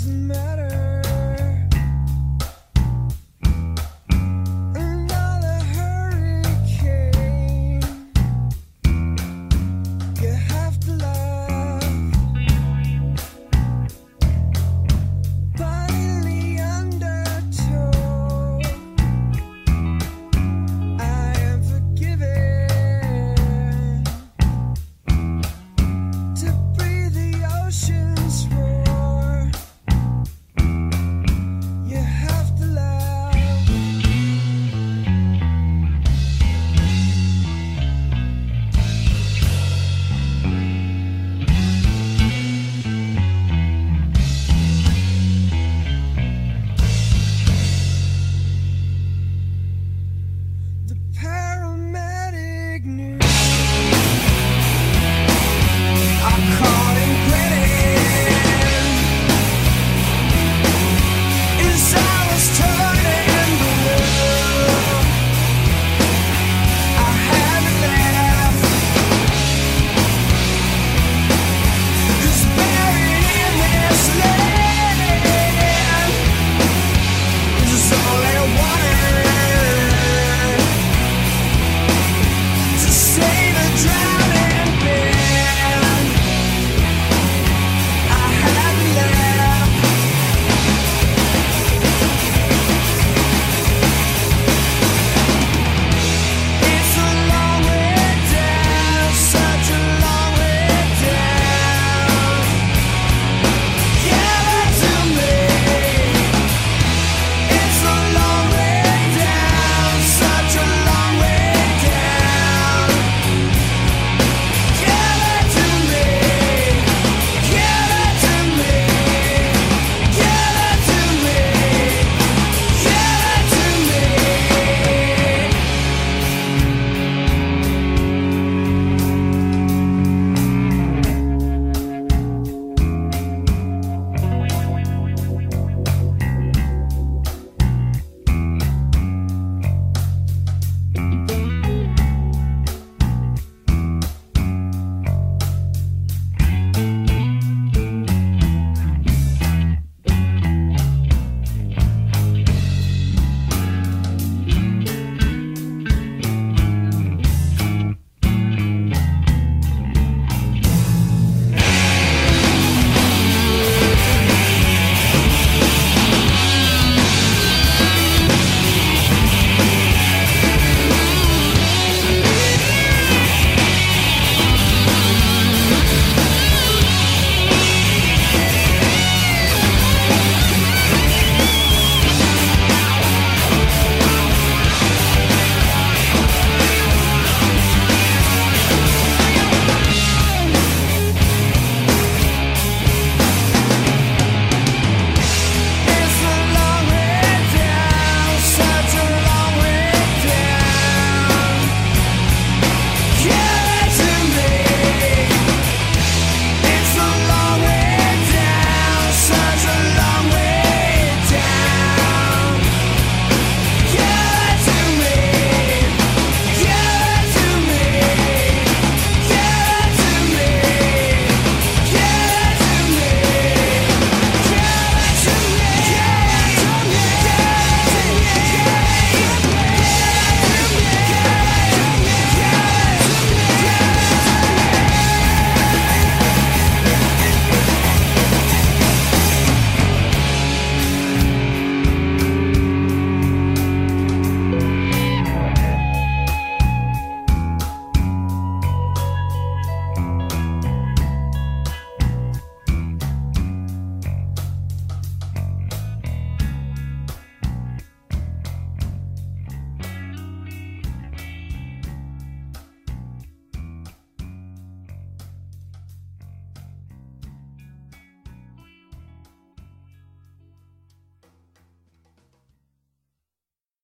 doesn't matter.